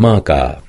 ધમાકા